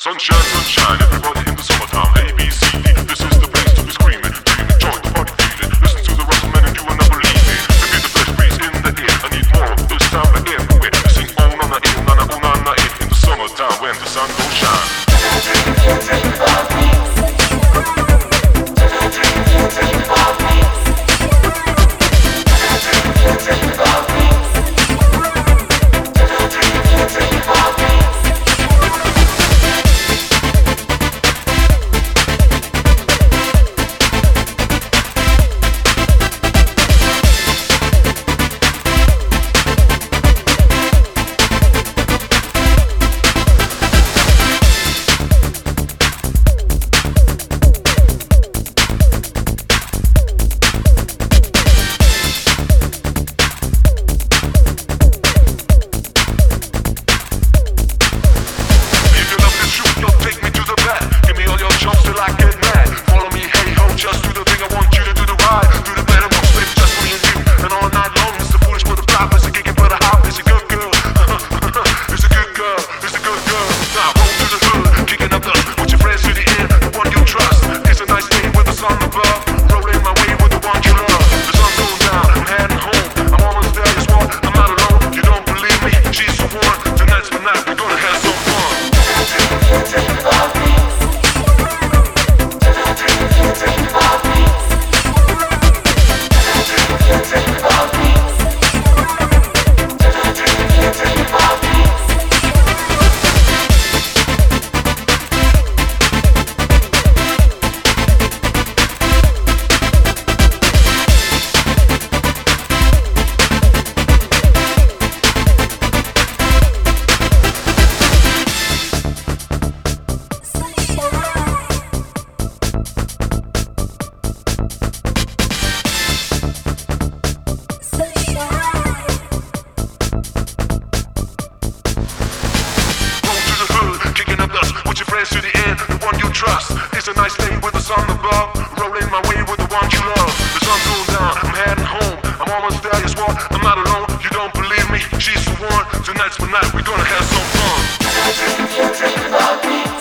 Sunshine, sunshine, everybody in the summertime. A, B, C, D, this is the place to be screaming, dreaming, join the party feeling. Listen to the rhythm and you will never leave me. Maybe the best breeze in the air. I need more of this time everywhere. Sing oh na na eh, na na oh na na eh. In the summertime when the sun goes to the end, the one you trust. It's a nice day with the sun above, rolling my way with the one you love. The sun's going down, I'm heading home. I'm almost there, guess what? I'm not alone. You don't believe me? She's the one. Tonight's the night, we're gonna have some fun.